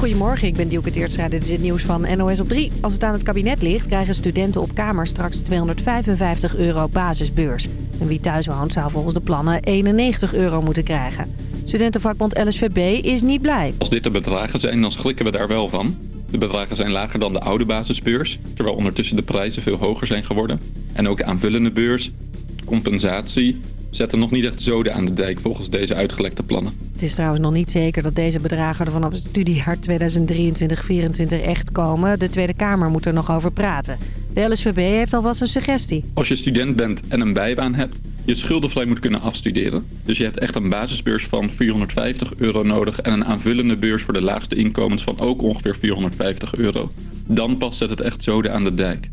Goedemorgen, ik ben Dielke Teertstra. Dit is het nieuws van NOS op 3. Als het aan het kabinet ligt, krijgen studenten op kamer straks 255 euro basisbeurs. En wie thuis woont zou volgens de plannen 91 euro moeten krijgen. Studentenvakbond LSVB is niet blij. Als dit de bedragen zijn, dan schrikken we daar wel van. De bedragen zijn lager dan de oude basisbeurs, terwijl ondertussen de prijzen veel hoger zijn geworden. En ook de aanvullende beurs, compensatie, zetten nog niet echt zoden aan de dijk volgens deze uitgelekte plannen. Het is trouwens nog niet zeker dat deze bedragen er vanaf het studiejaar 2023-2024 echt komen. De Tweede Kamer moet er nog over praten. De LSVB heeft alvast een suggestie. Als je student bent en een bijbaan hebt, je schuldenvrij moet kunnen afstuderen. Dus je hebt echt een basisbeurs van 450 euro nodig en een aanvullende beurs voor de laagste inkomens van ook ongeveer 450 euro. Dan pas zet het echt zoden aan de dijk.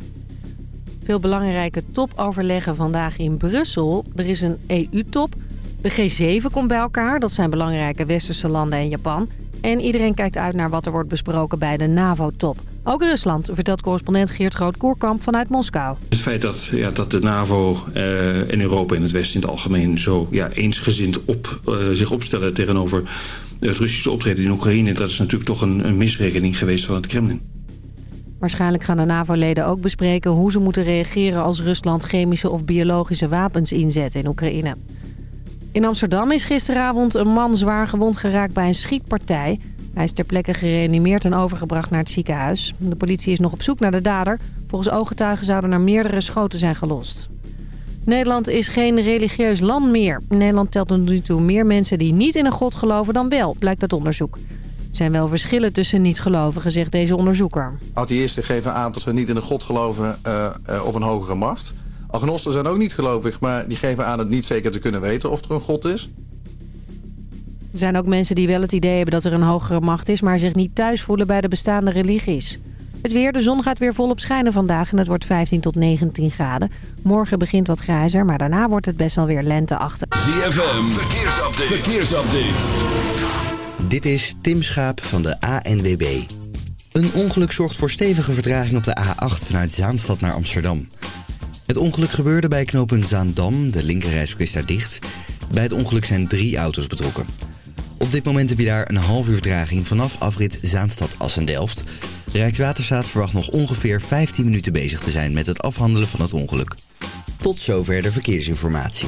Veel belangrijke topoverleggen vandaag in Brussel. Er is een EU-top. De G7 komt bij elkaar. Dat zijn belangrijke westerse landen en Japan. En iedereen kijkt uit naar wat er wordt besproken bij de NAVO-top. Ook Rusland, vertelt correspondent Geert Groot-Koerkamp vanuit Moskou. Het feit dat, ja, dat de NAVO uh, en Europa en het Westen in het algemeen... zo ja, eensgezind op, uh, zich opstellen tegenover het Russische optreden in Oekraïne... dat is natuurlijk toch een, een misrekening geweest van het Kremlin. Waarschijnlijk gaan de NAVO-leden ook bespreken hoe ze moeten reageren als Rusland chemische of biologische wapens inzet in Oekraïne. In Amsterdam is gisteravond een man zwaar gewond geraakt bij een schietpartij. Hij is ter plekke gereanimeerd en overgebracht naar het ziekenhuis. De politie is nog op zoek naar de dader. Volgens ooggetuigen zouden er meerdere schoten zijn gelost. Nederland is geen religieus land meer. Nederland telt tot nu toe meer mensen die niet in een god geloven dan wel, blijkt uit onderzoek. Er zijn wel verschillen tussen niet-gelovigen, zegt deze onderzoeker. Atheïsten geven aan dat ze niet in een god geloven uh, uh, of een hogere macht. Agnosten zijn ook niet gelovig, maar die geven aan het niet zeker te kunnen weten of er een god is. Er zijn ook mensen die wel het idee hebben dat er een hogere macht is... maar zich niet thuis voelen bij de bestaande religies. Het weer, de zon gaat weer volop schijnen vandaag en het wordt 15 tot 19 graden. Morgen begint wat grijzer, maar daarna wordt het best wel weer lenteachtig. ZFM, verkeersupdate. verkeersupdate. Dit is Tim Schaap van de ANWB. Een ongeluk zorgt voor stevige vertraging op de A8 vanuit Zaanstad naar Amsterdam. Het ongeluk gebeurde bij knooppunt Zaandam, de linkerrijstrook is daar dicht. Bij het ongeluk zijn drie auto's betrokken. Op dit moment heb je daar een half uur vertraging vanaf afrit Zaanstad-Assendelft. Rijkswaterstaat verwacht nog ongeveer 15 minuten bezig te zijn met het afhandelen van het ongeluk. Tot zover de verkeersinformatie.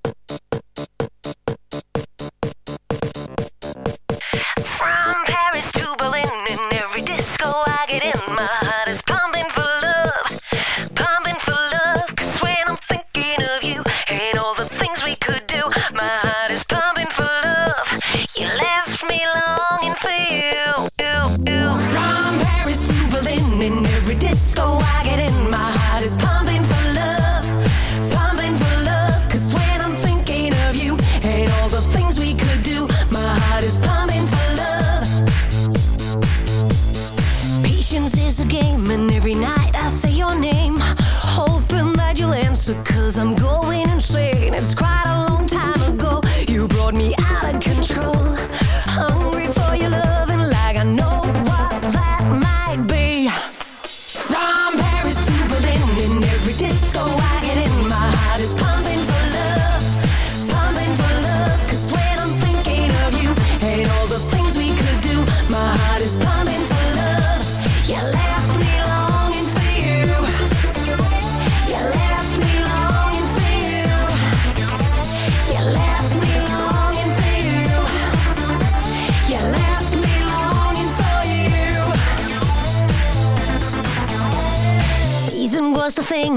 In every disco I get in, my heart is pumping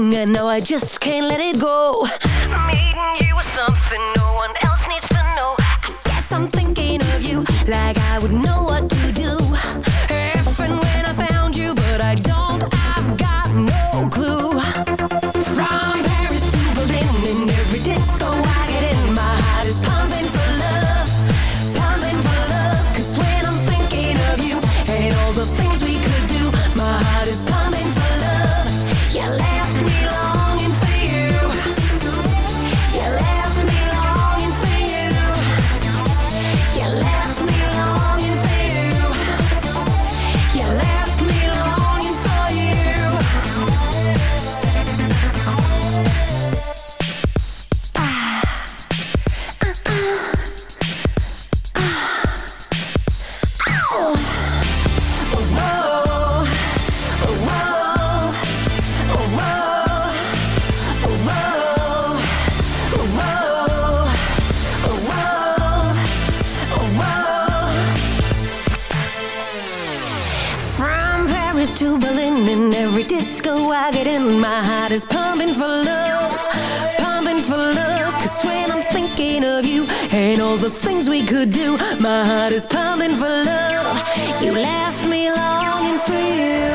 thing, and now I just can't let it go. is pumping for love, pumping for love. Cause when I'm thinking of you and all the things we could do, my heart is pumping for love. You left me longing for you.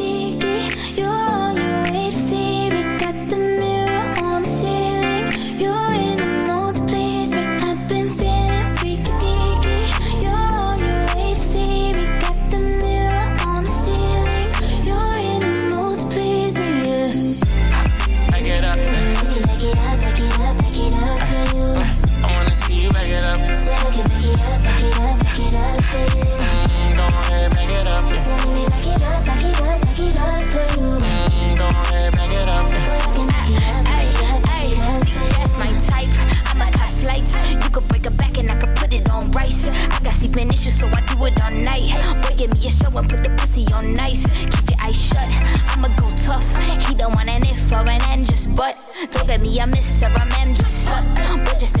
Don't me I miss or a mem, just slut. We're just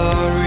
sorry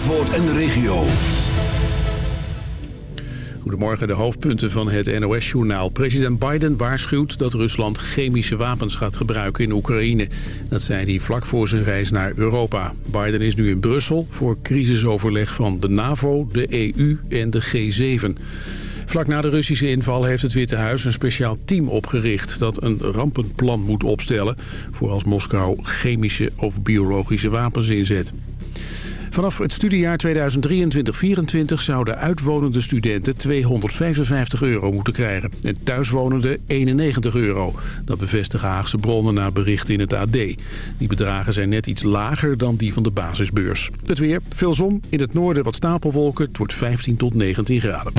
Zandvoort en de regio. Goedemorgen, de hoofdpunten van het NOS-journaal. President Biden waarschuwt dat Rusland chemische wapens gaat gebruiken in Oekraïne. Dat zei hij vlak voor zijn reis naar Europa. Biden is nu in Brussel voor crisisoverleg van de NAVO, de EU en de G7. Vlak na de Russische inval heeft het Witte Huis een speciaal team opgericht... dat een rampenplan moet opstellen voor als Moskou chemische of biologische wapens inzet. Vanaf het studiejaar 2023-2024 zouden uitwonende studenten 255 euro moeten krijgen en thuiswonende 91 euro. Dat bevestigen Haagse bronnen na berichten in het AD. Die bedragen zijn net iets lager dan die van de basisbeurs. Het weer, veel zon, in het noorden wat stapelwolken, het wordt 15 tot 19 graden.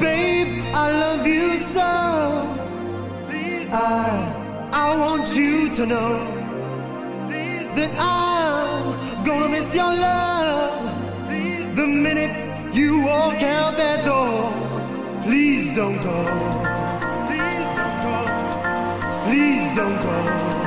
Babe, I love you so. I, I want you to know that I'm gonna miss your love. The minute you walk out that door, please don't go. Please don't go. Please don't go.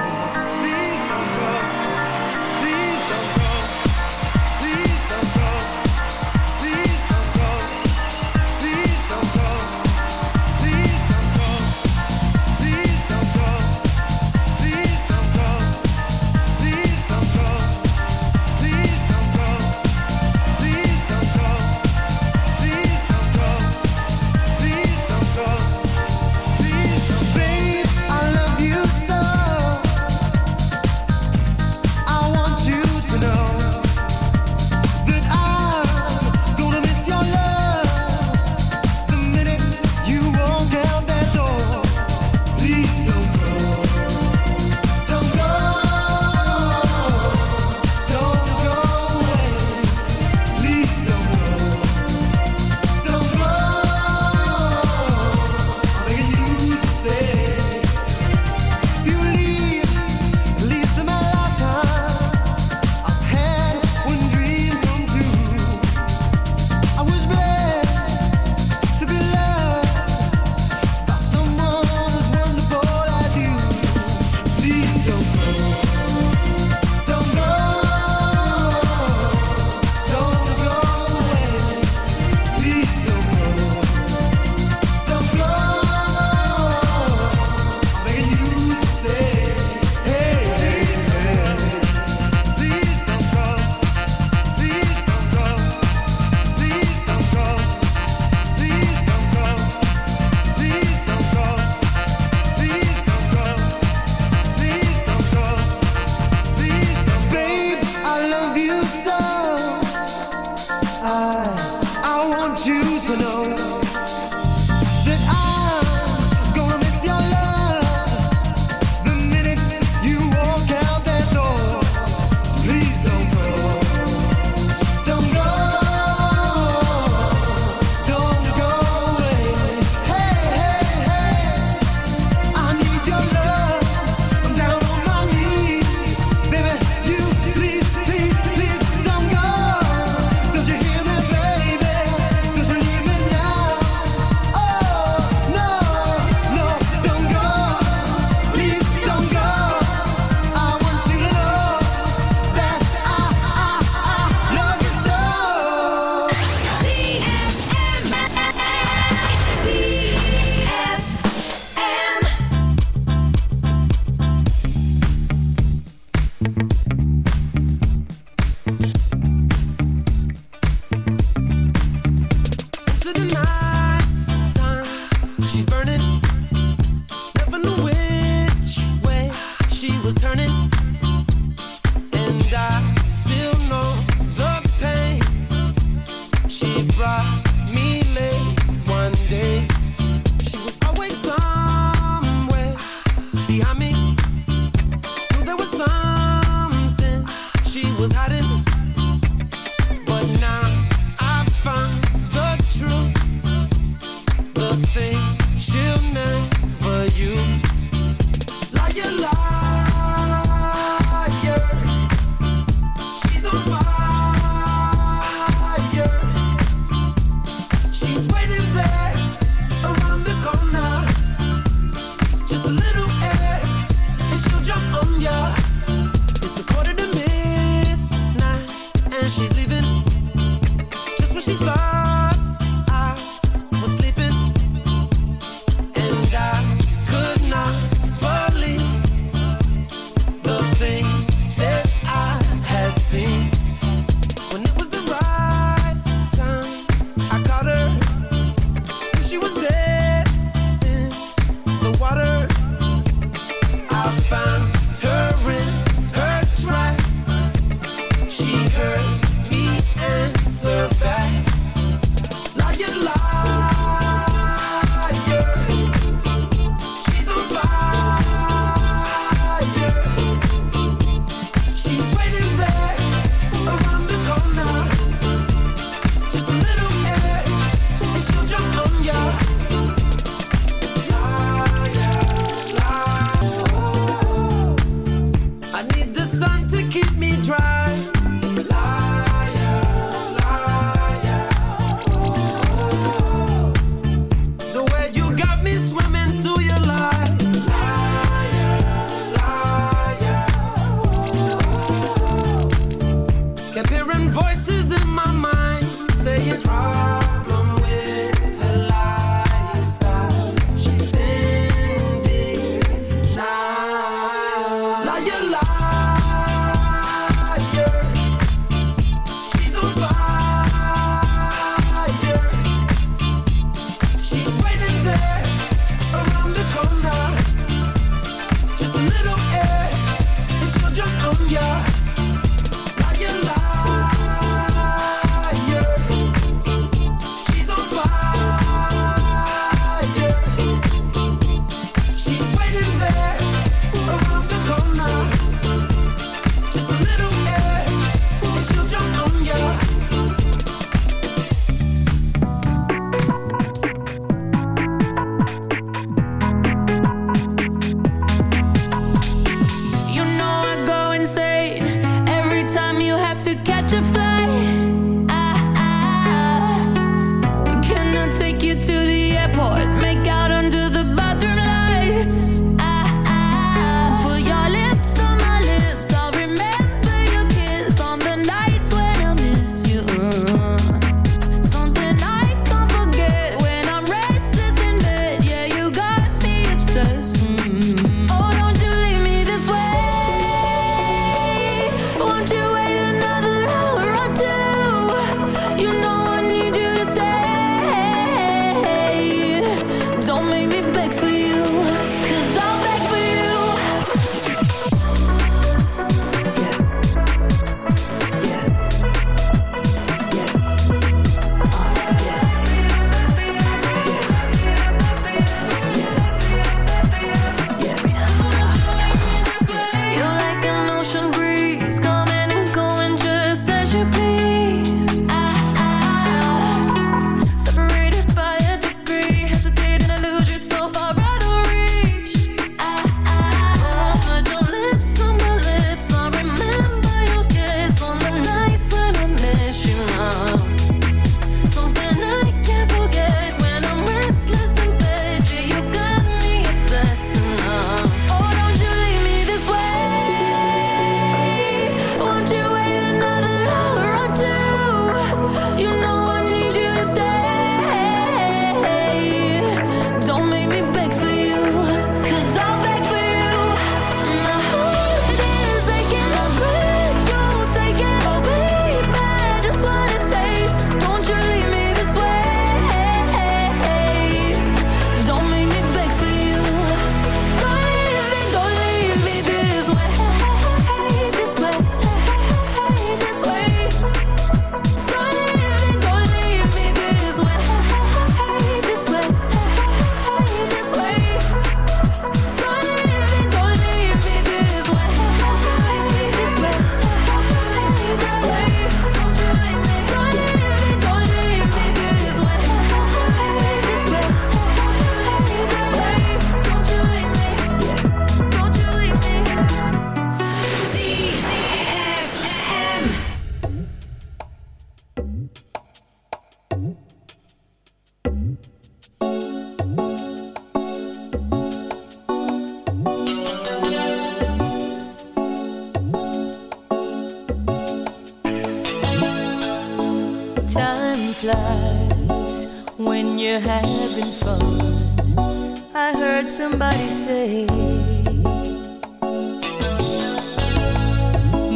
how you lie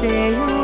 stay away.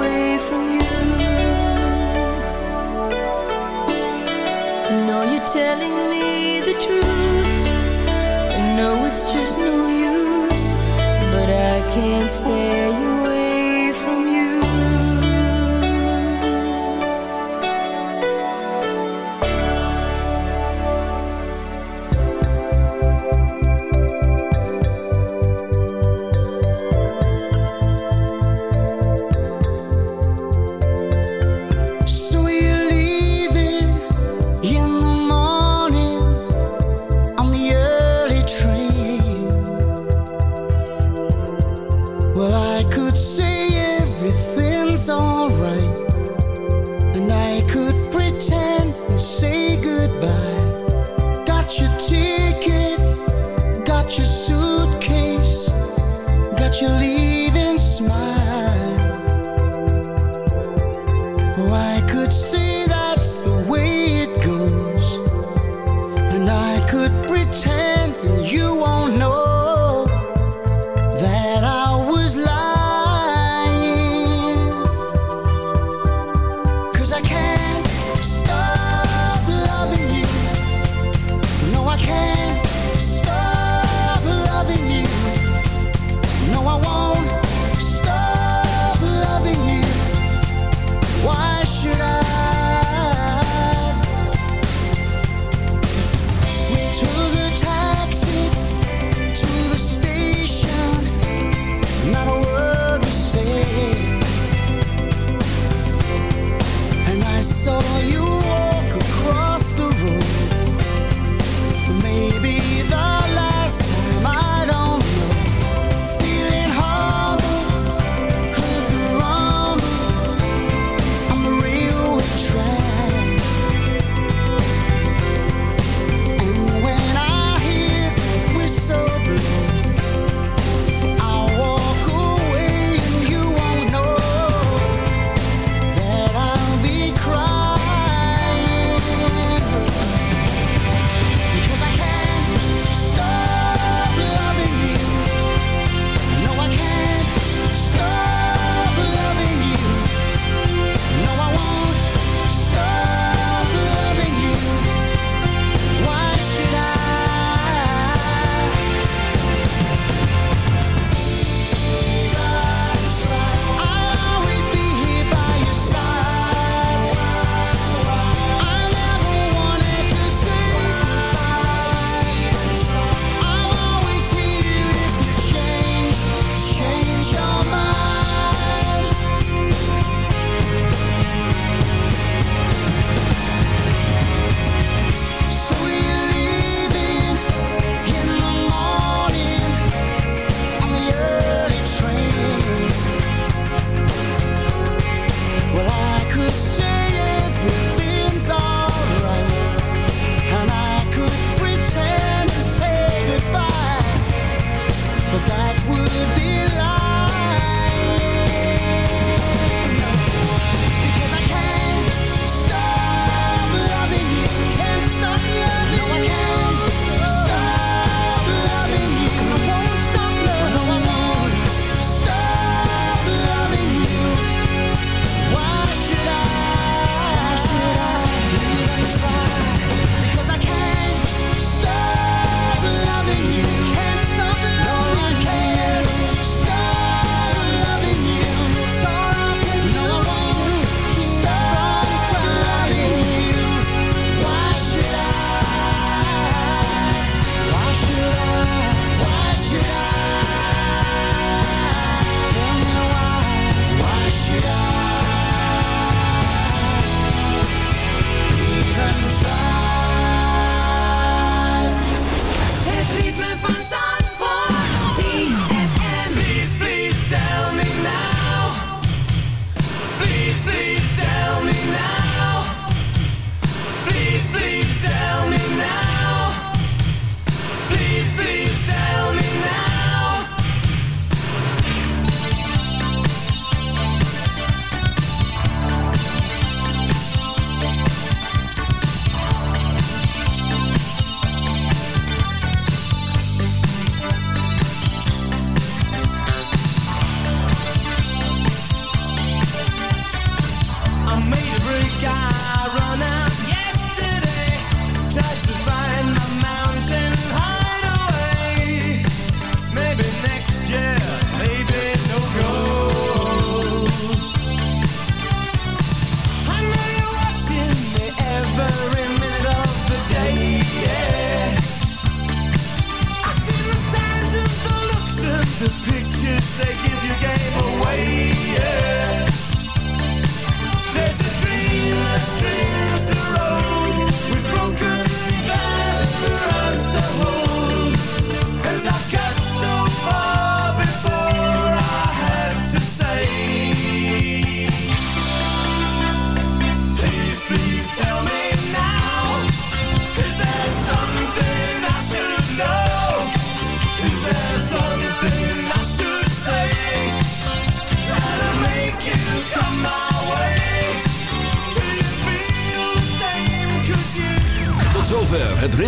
I could say everything's alright.